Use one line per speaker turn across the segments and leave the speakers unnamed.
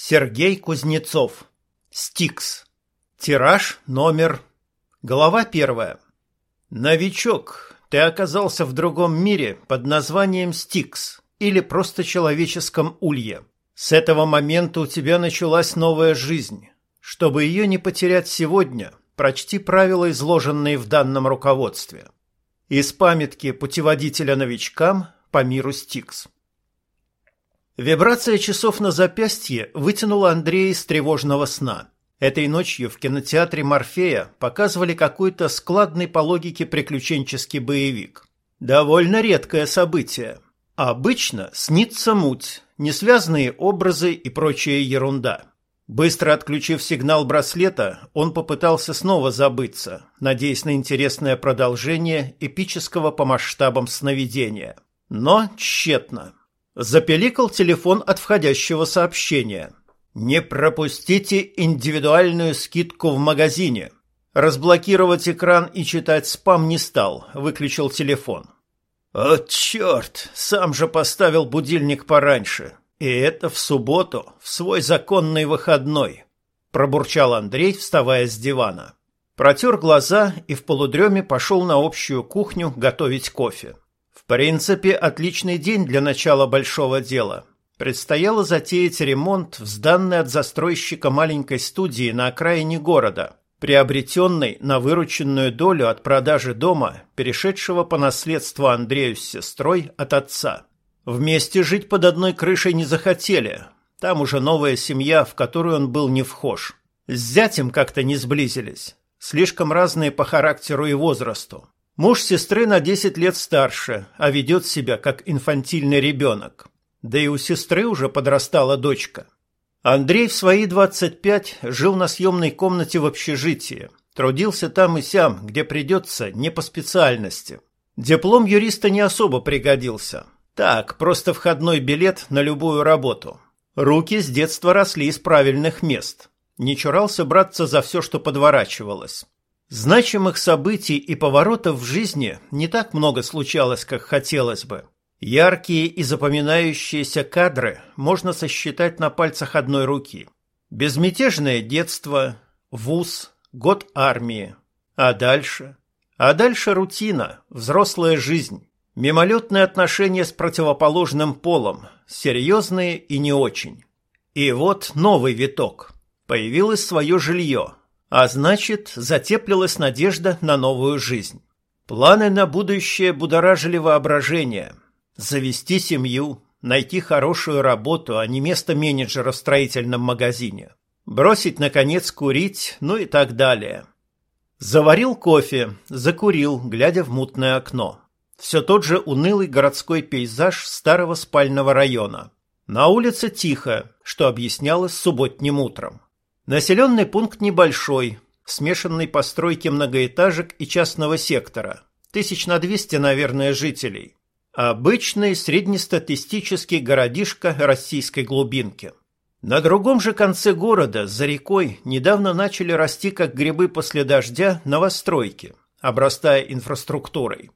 Сергей Кузнецов. Стикс. Тираж номер... Глава первая. Новичок, ты оказался в другом мире под названием Стикс или просто человеческом улье. С этого момента у тебя началась новая жизнь. Чтобы ее не потерять сегодня, прочти правила, изложенные в данном руководстве. Из памятки путеводителя новичкам по миру Стикс. Вибрация часов на запястье вытянула Андрея из тревожного сна. Этой ночью в кинотеатре «Морфея» показывали какой-то складный по логике приключенческий боевик. Довольно редкое событие. Обычно снится муть, несвязные образы и прочая ерунда. Быстро отключив сигнал браслета, он попытался снова забыться, надеясь на интересное продолжение эпического по масштабам сновидения. Но тщетно. Запеликал телефон от входящего сообщения. «Не пропустите индивидуальную скидку в магазине». Разблокировать экран и читать спам не стал, выключил телефон. «О, черт! Сам же поставил будильник пораньше. И это в субботу, в свой законный выходной», – пробурчал Андрей, вставая с дивана. Протер глаза и в полудреме пошел на общую кухню готовить кофе принципе, отличный день для начала большого дела. Предстояло затеять ремонт в сданной от застройщика маленькой студии на окраине города, приобретенной на вырученную долю от продажи дома, перешедшего по наследству Андрею с сестрой от отца. Вместе жить под одной крышей не захотели. Там уже новая семья, в которую он был не вхож. С зятем как-то не сблизились. Слишком разные по характеру и возрасту. Муж сестры на 10 лет старше, а ведет себя как инфантильный ребенок. Да и у сестры уже подрастала дочка. Андрей в свои 25 жил на съемной комнате в общежитии. Трудился там и сям, где придется, не по специальности. Диплом юриста не особо пригодился. Так, просто входной билет на любую работу. Руки с детства росли из правильных мест. Не чурался браться за все, что подворачивалось. Значимых событий и поворотов в жизни не так много случалось, как хотелось бы. Яркие и запоминающиеся кадры можно сосчитать на пальцах одной руки. Безмятежное детство, вуз, год армии. А дальше? А дальше рутина, взрослая жизнь, мимолетные отношения с противоположным полом, серьезные и не очень. И вот новый виток. Появилось свое жилье – а значит, затеплилась надежда на новую жизнь. Планы на будущее будоражили воображение. Завести семью, найти хорошую работу, а не место менеджера в строительном магазине. Бросить, наконец, курить, ну и так далее. Заварил кофе, закурил, глядя в мутное окно. Все тот же унылый городской пейзаж старого спального района. На улице тихо, что объяснялось субботним утром. Населенный пункт небольшой, смешанный постройки многоэтажек и частного сектора. Тысяч на двести, наверное, жителей. Обычный среднестатистический городишко российской глубинки. На другом же конце города, за рекой, недавно начали расти, как грибы после дождя, новостройки, обрастая инфраструктурой.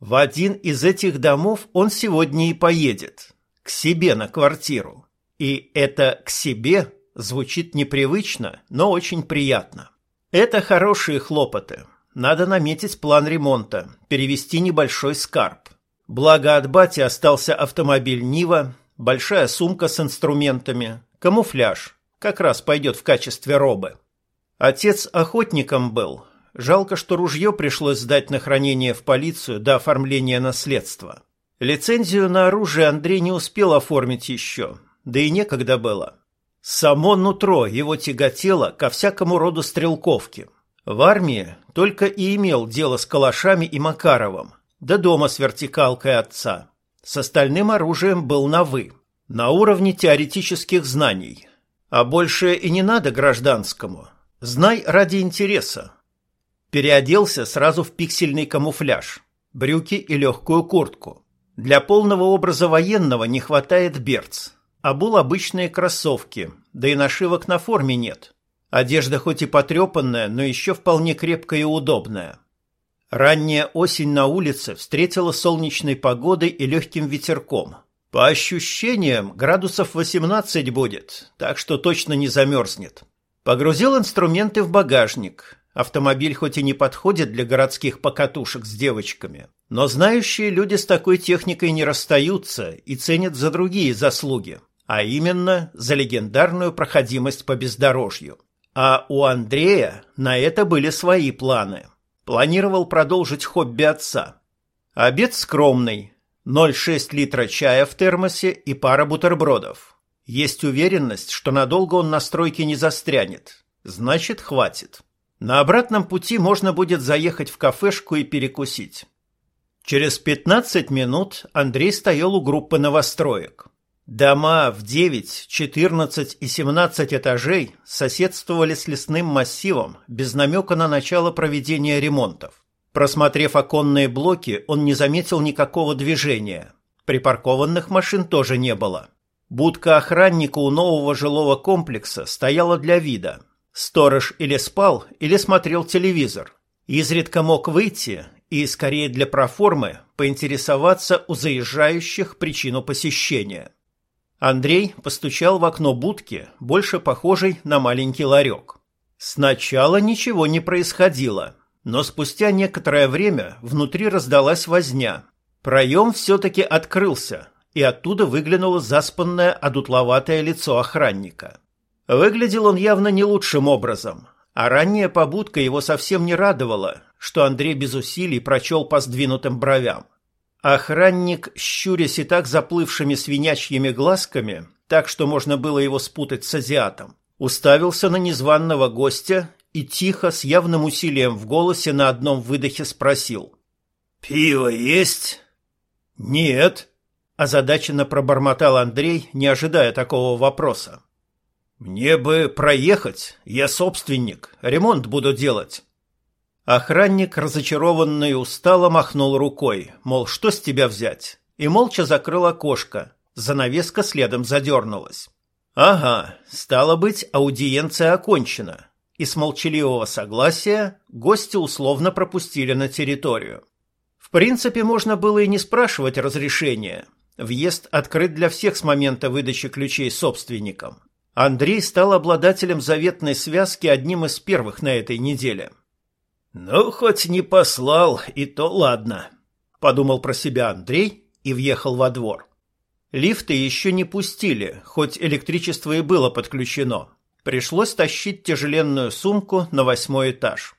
В один из этих домов он сегодня и поедет. К себе на квартиру. И это «к себе» Звучит непривычно, но очень приятно. Это хорошие хлопоты. Надо наметить план ремонта, перевести небольшой скарб. Благо от бати остался автомобиль «Нива», большая сумка с инструментами, камуфляж. Как раз пойдет в качестве робы. Отец охотником был. Жалко, что ружье пришлось сдать на хранение в полицию до оформления наследства. Лицензию на оружие Андрей не успел оформить еще, да и некогда было. Само нутро его тяготело ко всякому роду стрелковке. В армии только и имел дело с калашами и Макаровым, да дома с вертикалкой отца. С остальным оружием был на «вы», на уровне теоретических знаний. А больше и не надо гражданскому. Знай ради интереса. Переоделся сразу в пиксельный камуфляж, брюки и легкую куртку. Для полного образа военного не хватает берц, Обул обычные кроссовки, да и нашивок на форме нет. Одежда хоть и потрепанная, но еще вполне крепкая и удобная. Ранняя осень на улице встретила солнечной погодой и легким ветерком. По ощущениям, градусов 18 будет, так что точно не замерзнет. Погрузил инструменты в багажник. Автомобиль хоть и не подходит для городских покатушек с девочками, но знающие люди с такой техникой не расстаются и ценят за другие заслуги, а именно за легендарную проходимость по бездорожью. А у Андрея на это были свои планы. Планировал продолжить хобби отца. Обед скромный, 0,6 литра чая в термосе и пара бутербродов. Есть уверенность, что надолго он на стройке не застрянет. Значит, хватит. На обратном пути можно будет заехать в кафешку и перекусить. Через 15 минут Андрей стоял у группы новостроек. Дома в 9, 14 и 17 этажей соседствовали с лесным массивом без намека на начало проведения ремонтов. Просмотрев оконные блоки, он не заметил никакого движения. Припаркованных машин тоже не было. Будка охранника у нового жилого комплекса стояла для вида. Сторож или спал, или смотрел телевизор. Изредка мог выйти и, скорее для проформы, поинтересоваться у заезжающих причину посещения. Андрей постучал в окно будки, больше похожей на маленький ларек. Сначала ничего не происходило – но спустя некоторое время внутри раздалась возня. Проем все-таки открылся, и оттуда выглянуло заспанное одутловатое лицо охранника. Выглядел он явно не лучшим образом, а ранняя побудка его совсем не радовала, что Андрей без усилий прочел по сдвинутым бровям. Охранник, щурясь и так заплывшими свинячьими глазками, так что можно было его спутать с азиатом, уставился на незваного гостя и тихо, с явным усилием в голосе на одном выдохе спросил. «Пиво есть?» «Нет», – озадаченно пробормотал Андрей, не ожидая такого вопроса. «Мне бы проехать, я собственник, ремонт буду делать». Охранник, разочарованный и устало, махнул рукой, мол, что с тебя взять, и молча закрыл окошко, занавеска следом задернулась. «Ага, стало быть, аудиенция окончена и с молчаливого согласия гостя условно пропустили на территорию. В принципе, можно было и не спрашивать разрешения. Въезд открыт для всех с момента выдачи ключей собственникам. Андрей стал обладателем заветной связки одним из первых на этой неделе. «Ну, хоть не послал, и то ладно», — подумал про себя Андрей и въехал во двор. Лифты еще не пустили, хоть электричество и было подключено. Пришлось тащить тяжеленную сумку на восьмой этаж.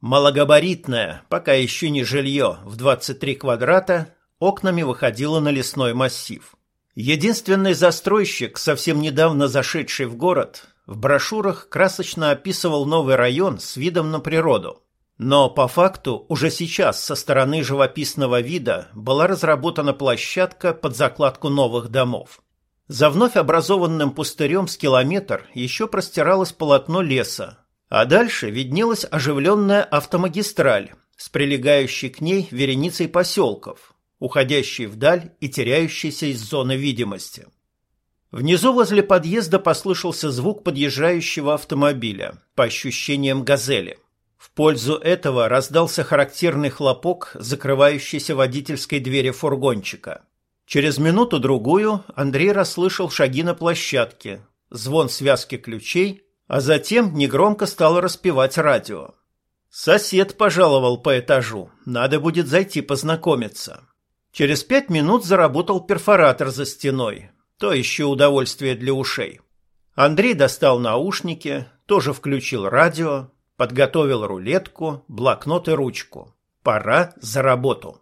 Малогабаритное, пока еще не жилье, в 23 квадрата, окнами выходило на лесной массив. Единственный застройщик, совсем недавно зашедший в город, в брошюрах красочно описывал новый район с видом на природу. Но по факту уже сейчас со стороны живописного вида была разработана площадка под закладку новых домов. За вновь образованным пустырем с километр еще простиралось полотно леса, а дальше виднелась оживленная автомагистраль с прилегающей к ней вереницей поселков, уходящей вдаль и теряющейся из зоны видимости. Внизу возле подъезда послышался звук подъезжающего автомобиля, по ощущениям газели. В пользу этого раздался характерный хлопок, закрывающийся водительской двери фургончика. Через минуту-другую Андрей расслышал шаги на площадке, звон связки ключей, а затем негромко стало распевать радио. Сосед пожаловал по этажу, надо будет зайти познакомиться. Через пять минут заработал перфоратор за стеной, то еще удовольствие для ушей. Андрей достал наушники, тоже включил радио, подготовил рулетку, блокнот и ручку. Пора за работу.